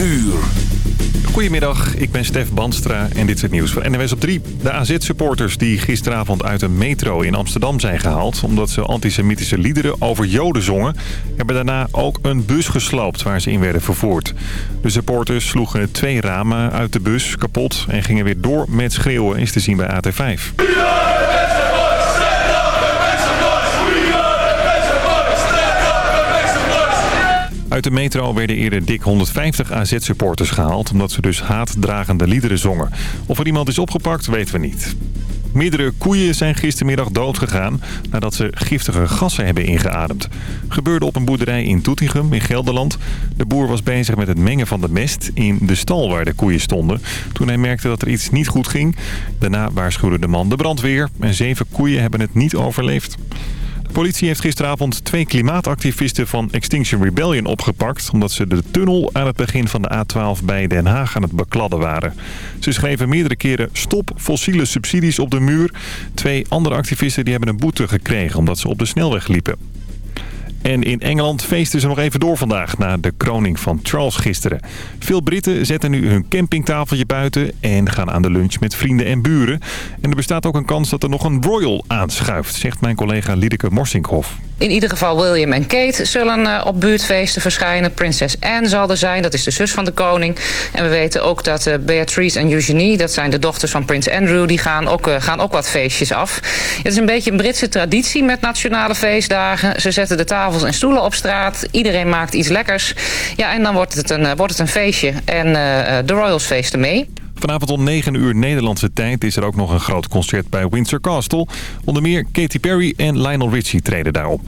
uur. Goedemiddag, ik ben Stef Banstra en dit is het nieuws van NWS op 3. De AZ-supporters die gisteravond uit een metro in Amsterdam zijn gehaald... omdat ze antisemitische liederen over joden zongen... hebben daarna ook een bus gesloopt waar ze in werden vervoerd. De supporters sloegen twee ramen uit de bus kapot... en gingen weer door met schreeuwen, is te zien bij AT5. Uit de metro werden eerder dik 150 AZ-supporters gehaald... omdat ze dus haatdragende liederen zongen. Of er iemand is opgepakt, weten we niet. Meerdere koeien zijn gistermiddag doodgegaan nadat ze giftige gassen hebben ingeademd. Gebeurde op een boerderij in Toetichem in Gelderland. De boer was bezig met het mengen van de mest in de stal waar de koeien stonden. Toen hij merkte dat er iets niet goed ging. Daarna waarschuwde de man de brandweer en zeven koeien hebben het niet overleefd. De politie heeft gisteravond twee klimaatactivisten van Extinction Rebellion opgepakt... omdat ze de tunnel aan het begin van de A12 bij Den Haag aan het bekladden waren. Ze schreven meerdere keren stop fossiele subsidies op de muur. Twee andere activisten die hebben een boete gekregen omdat ze op de snelweg liepen. En in Engeland feesten ze nog even door vandaag na de kroning van Charles gisteren. Veel Britten zetten nu hun campingtafeltje buiten en gaan aan de lunch met vrienden en buren. En er bestaat ook een kans dat er nog een royal aanschuift, zegt mijn collega Liedeke Morsinkhoff. In ieder geval William en Kate zullen uh, op buurtfeesten verschijnen. Prinses Anne zal er zijn, dat is de zus van de koning. En we weten ook dat uh, Beatrice en Eugenie, dat zijn de dochters van prins Andrew... die gaan ook, uh, gaan ook wat feestjes af. Het is een beetje een Britse traditie met nationale feestdagen. Ze zetten de tafels en stoelen op straat. Iedereen maakt iets lekkers. Ja, en dan wordt het een, wordt het een feestje. En de Royals feesten mee. Vanavond om 9 uur Nederlandse tijd is er ook nog een groot concert bij Windsor Castle. Onder meer Katy Perry en Lionel Richie treden daarop.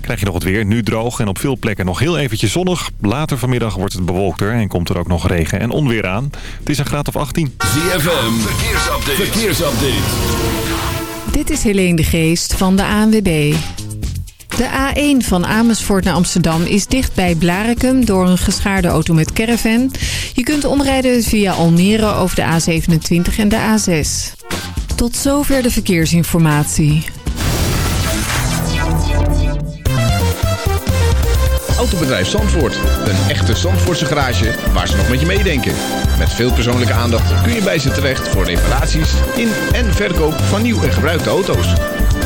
Krijg je nog het weer, nu droog en op veel plekken nog heel eventjes zonnig. Later vanmiddag wordt het bewolkter en komt er ook nog regen en onweer aan. Het is een graad of 18. ZFM, verkeersupdate. verkeersupdate. Dit is Helene de Geest van de ANWB. De A1 van Amersfoort naar Amsterdam is dicht bij Blarikum door een geschaarde auto met caravan. Je kunt omrijden via Almere over de A27 en de A6. Tot zover de verkeersinformatie. Autobedrijf Zandvoort. Een echte Zandvoortse garage waar ze nog met je meedenken. Met veel persoonlijke aandacht kun je bij ze terecht voor reparaties in en verkoop van nieuw en gebruikte auto's.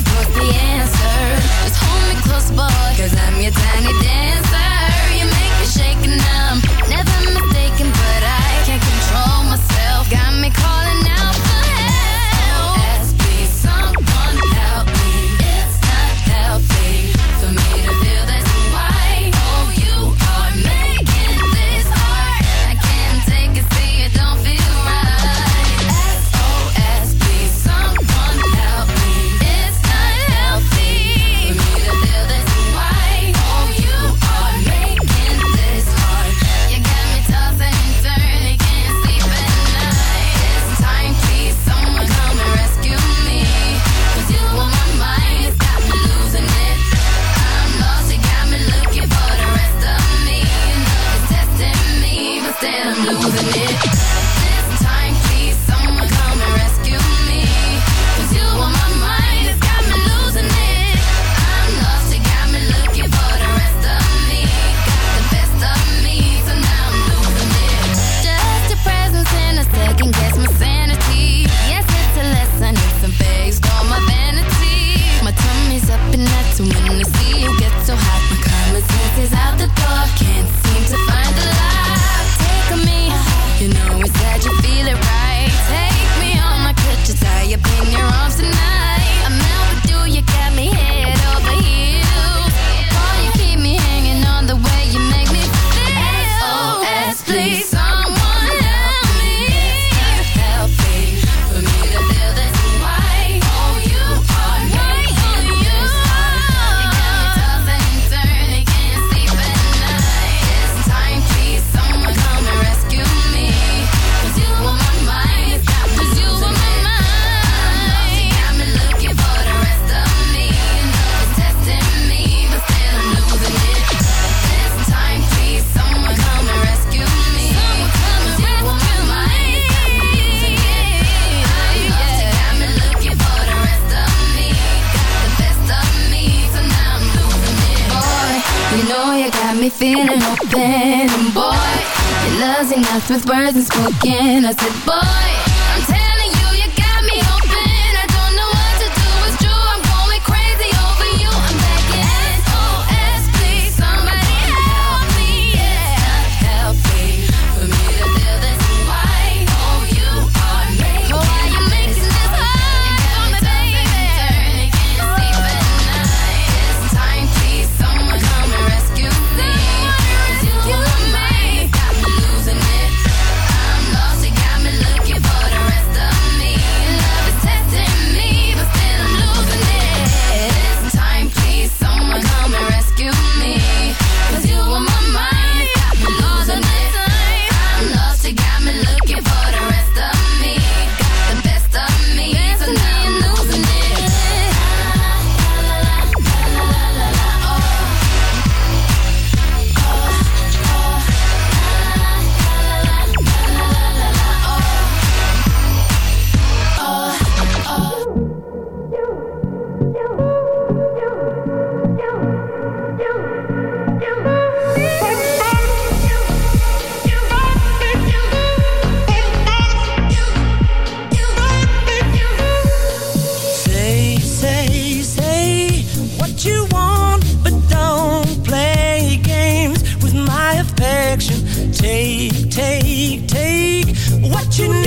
The answer. Just hold me close, boy, cause I'm your tiny And boy, your love's enough with words and spoken. I said, boy. what you need.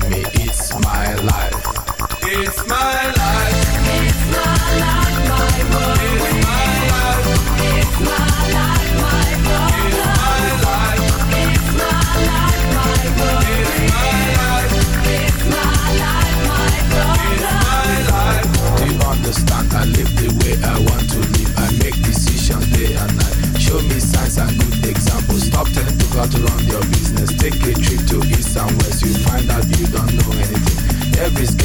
Me. It's my life.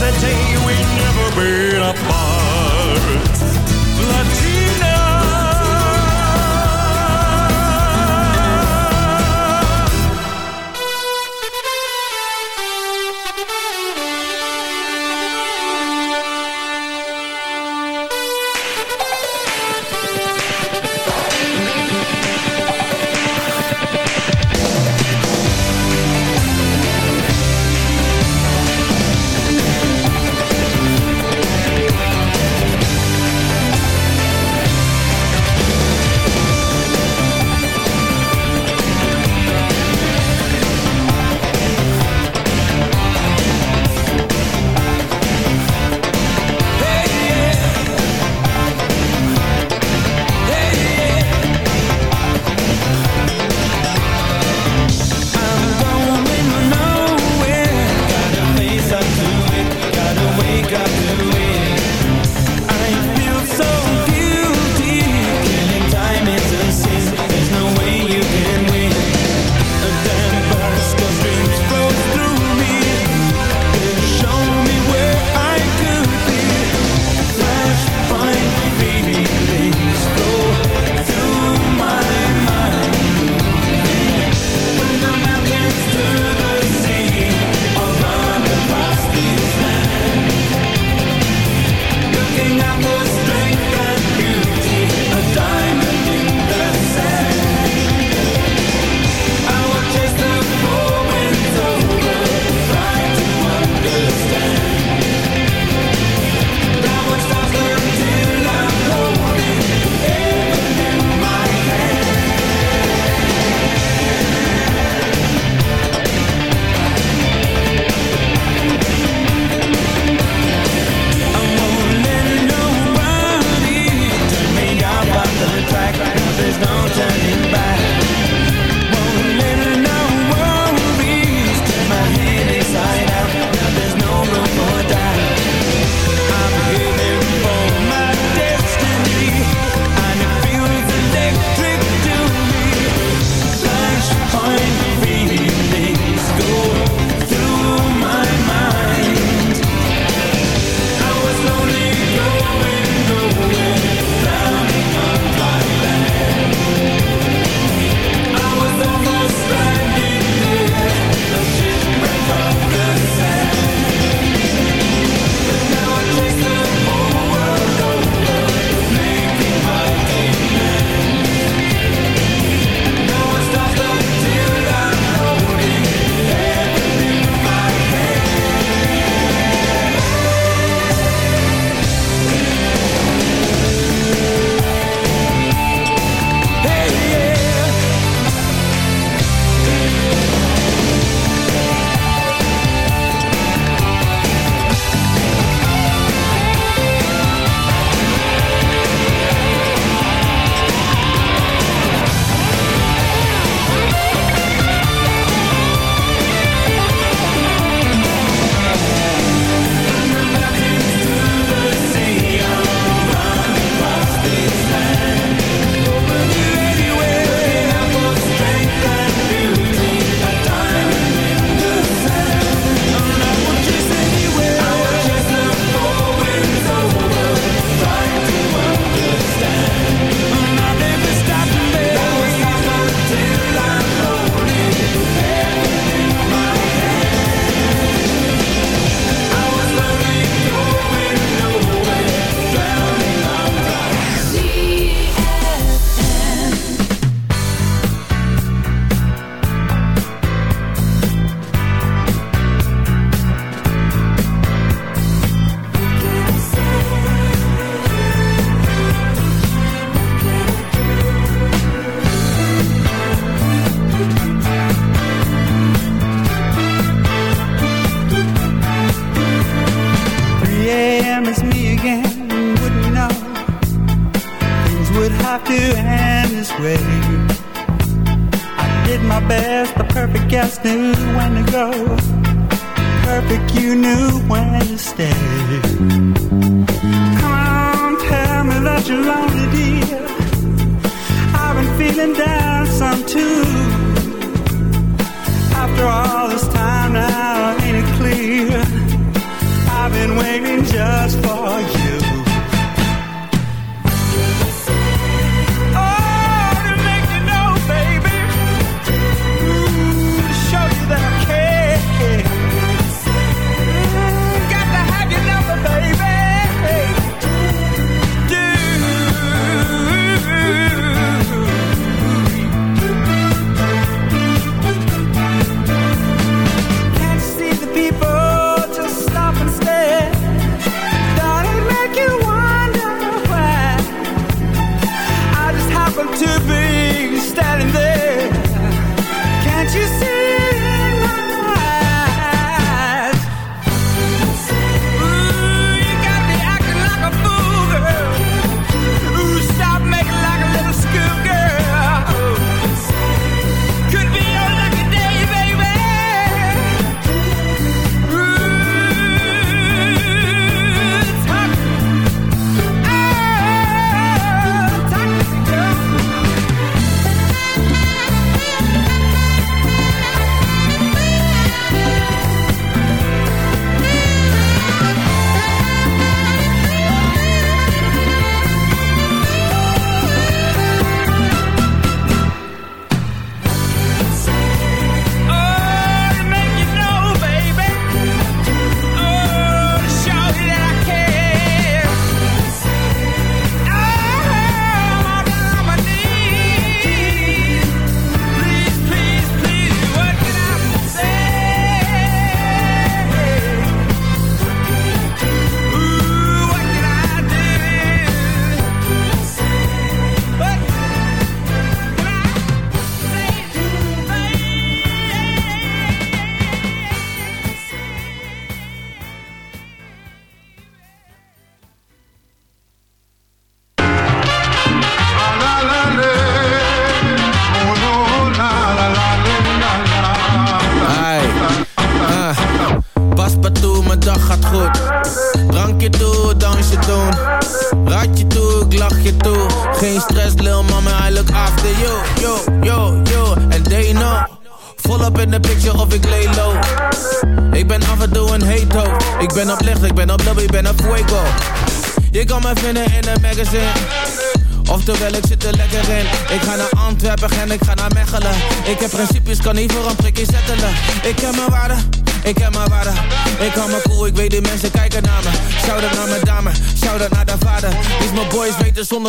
that day we never been apart.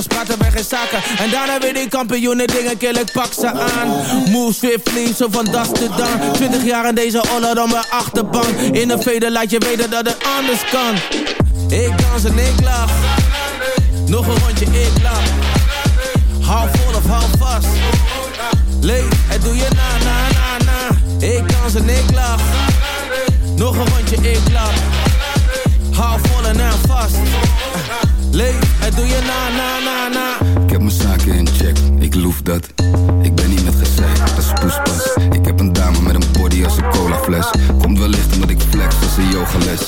Zonder praten bij geen zaken. En daarna weer die kampioenen dingen kill, ik pak ze aan. Move swiftly, zo van das te dan. 20 jaar in deze oller dan mijn achterbank. In een veder laat je weten dat het anders kan. Ik dans en ik lach. Nog een rondje, ik lach. Hou vol of hou vast. Leef, het doe je na, na, na, na. Ik dans en ik lach. Nog een rondje, ik lach. Hou vol en aan vast. Leef, het doe je na, na, na, na. Ik heb mijn zaken in check, ik loef dat. Ik ben niet met gezeik, dat is poespas. Ik heb een dame met een body als een colafles. Komt wellicht omdat ik flex als een yogales.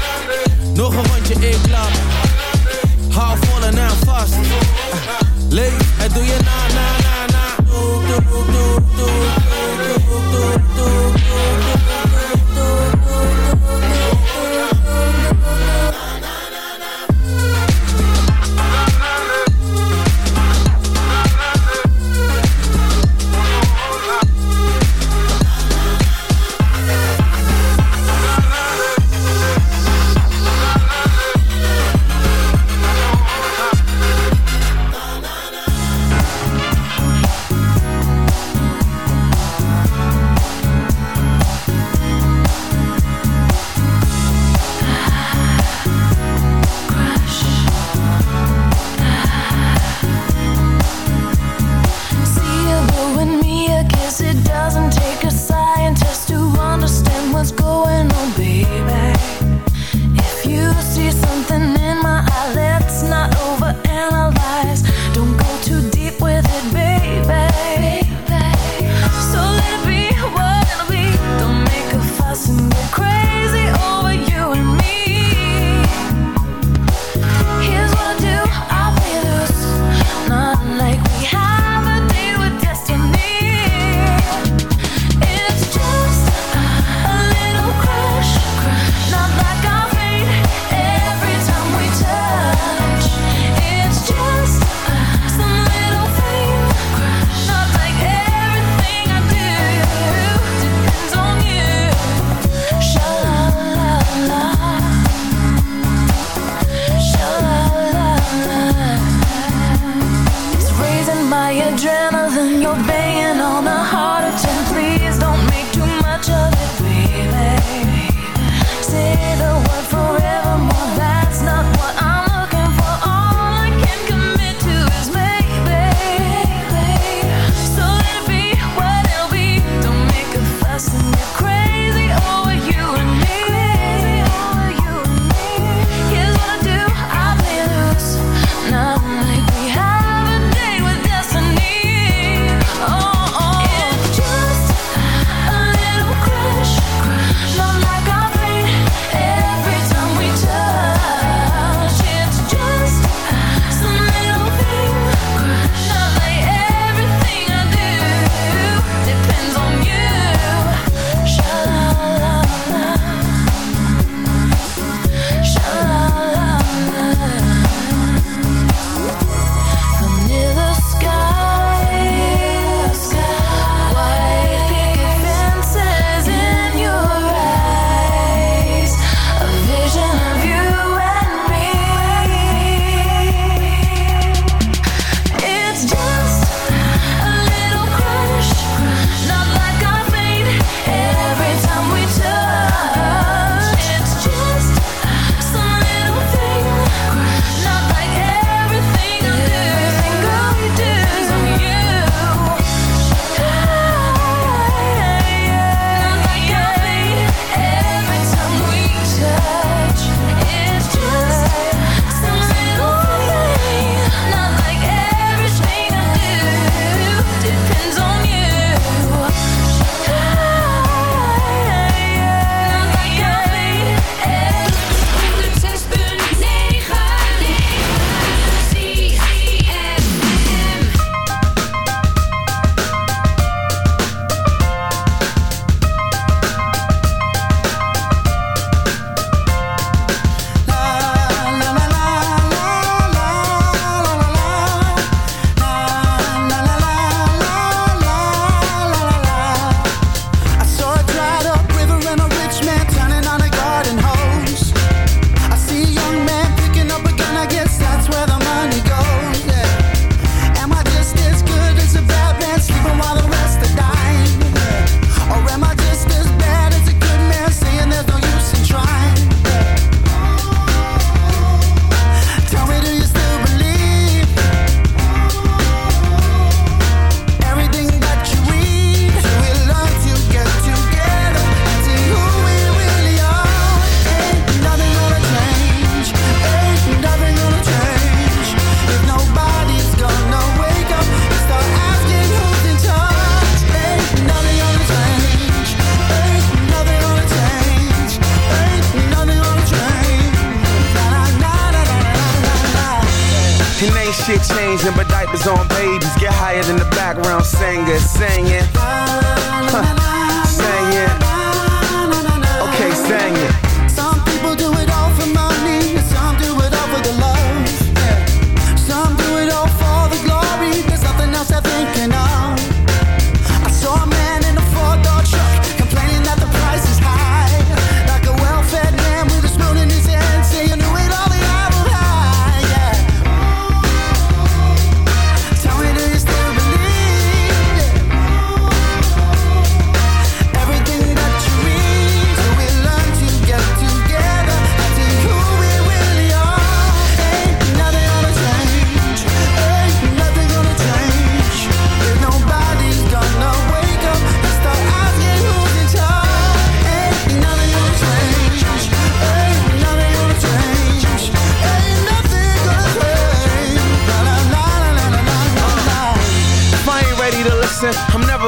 Nog een rondje, ik klap. Hou vol en aan vast. Leef, het doe je na, na, na, na. Doe, doe, doe, doe, doe, doe, doe, doe, doe, doe.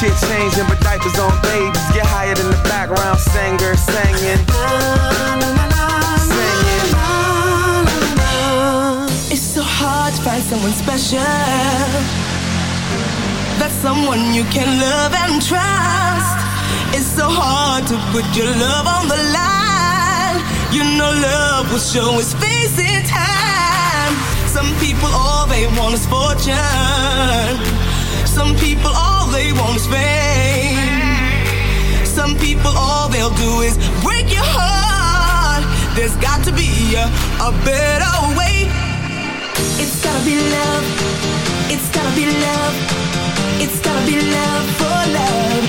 shit changing, but diapers on babies get higher than the background singer singing. It's so hard to find someone special. That's someone you can love and trust. It's so hard to put your love on the line. You know love will show its face in time. Some people all they want is fortune. Some people all they want is fame. Some people all they'll do is break your heart. There's got to be a, a better way. It's gotta be love. It's gotta be love. It's gotta be love for love.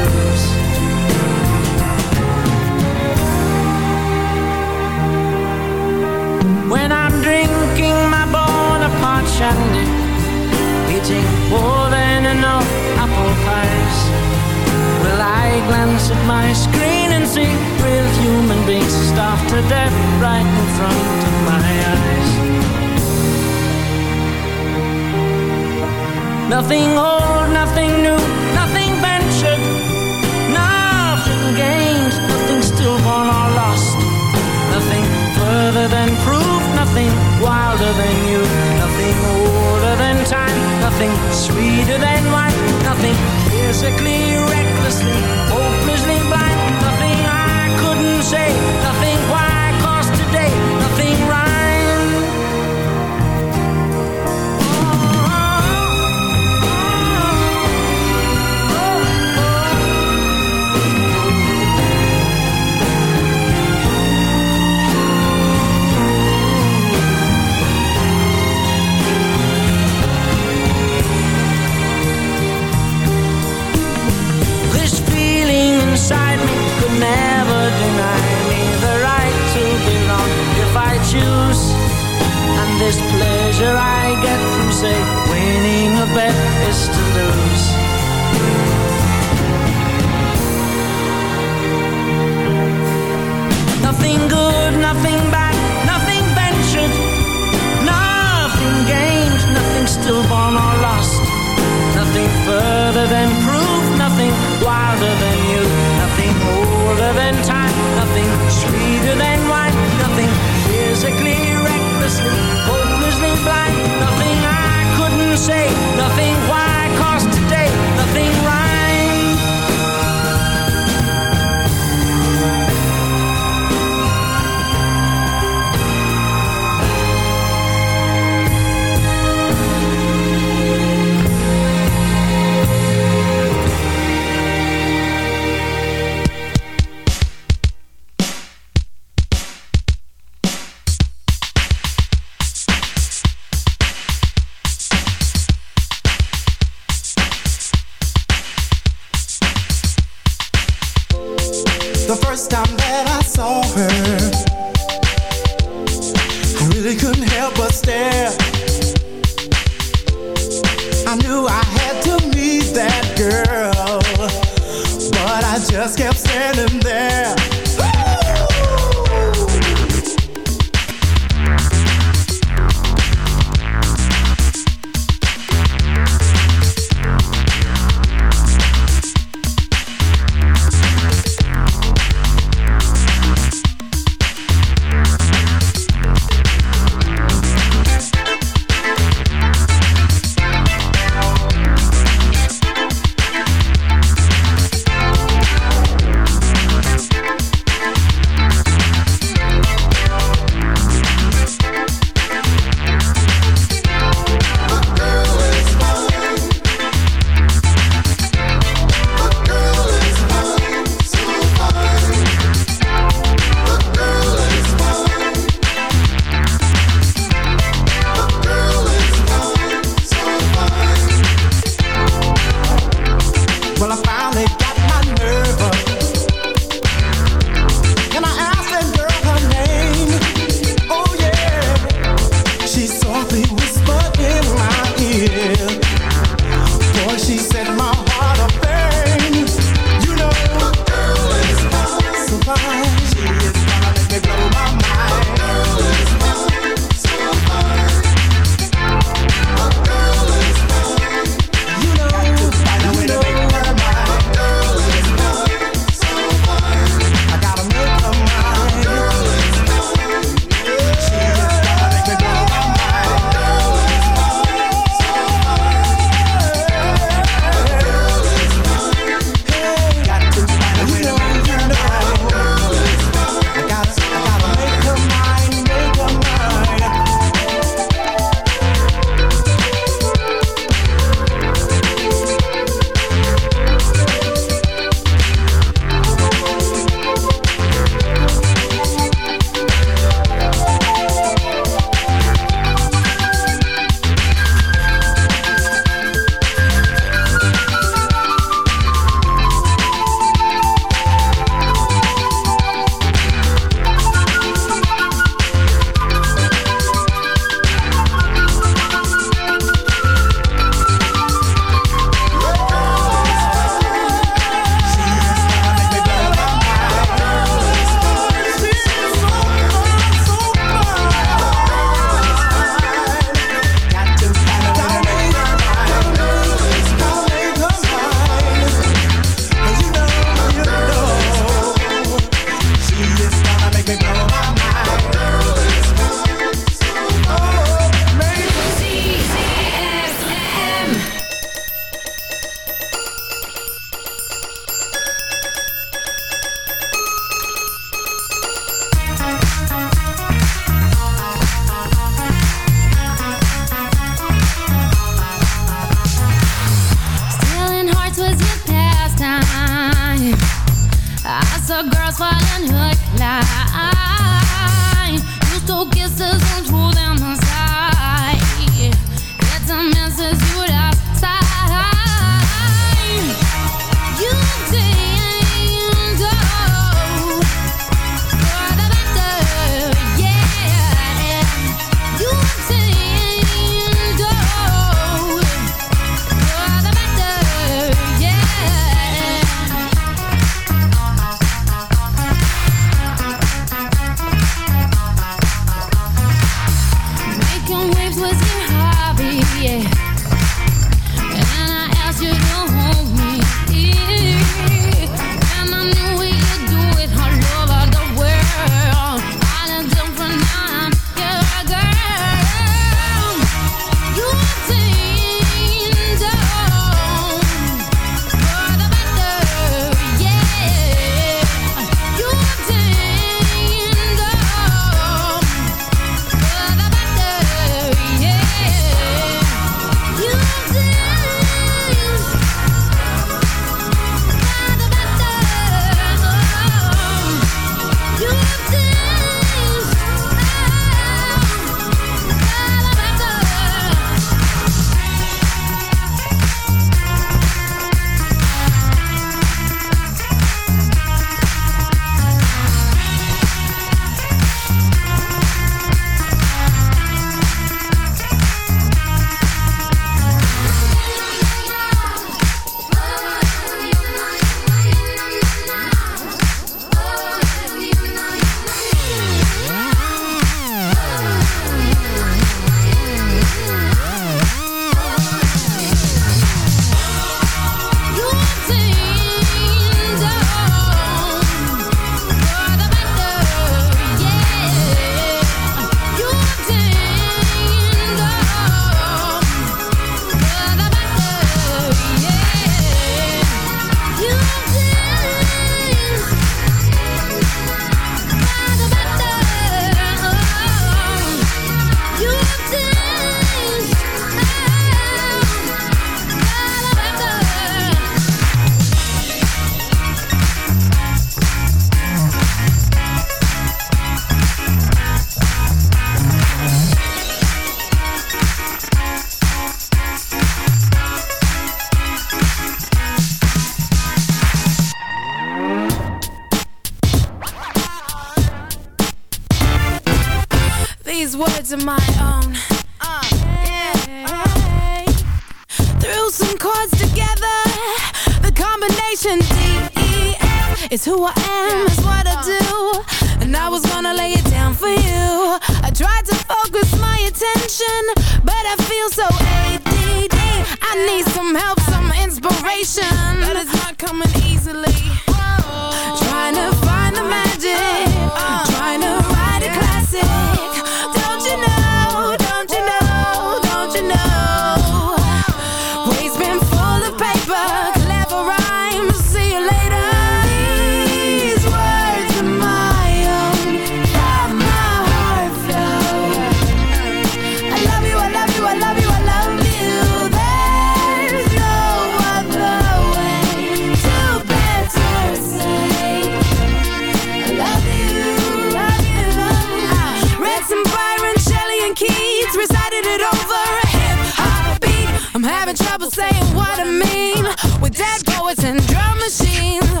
having trouble saying what I mean. With dead poets and drum machines.